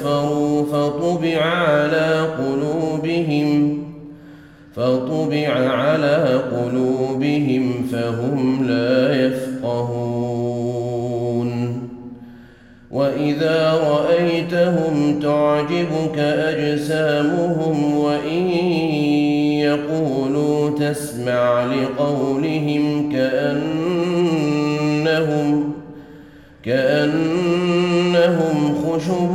كفروا فطبع على قلوبهم فطبع على قلوبهم فهم لا يفقهون. وإذا رأيتهم تعجبك أجسامهم وإن يقولوا تسمع لقولهم كأنهم كأنهم خشب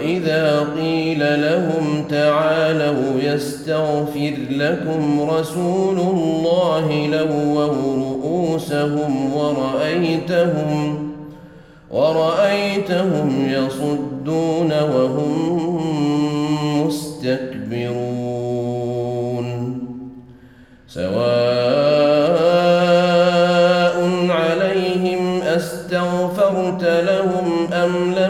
وإذا قيل لهم تعالوا يستغفر لكم رسول الله لووا رؤوسهم ورأيتهم ورأيتهم يصدون وهم مستكبرون سواء عليهم أستغفرت لهم أم لم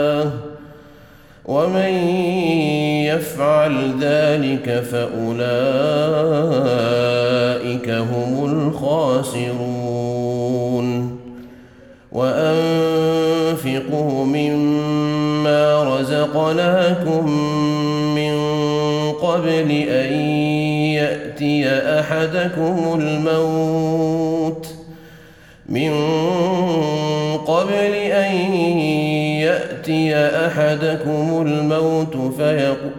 ومن يفعل ذلك فأولئك هم الخاسرون. وأنفقوا مما رزقناكم من قبل أن يأتي أحدكم الموت. من قبل أن يأتي أحدكم الموت فيقول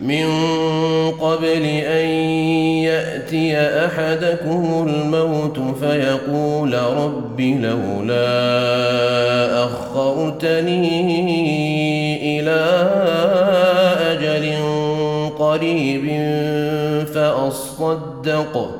من قبل أن يأتي أحدكم الموت فيقول رب لولا أخرتني إلى أجل قريب فأصدق.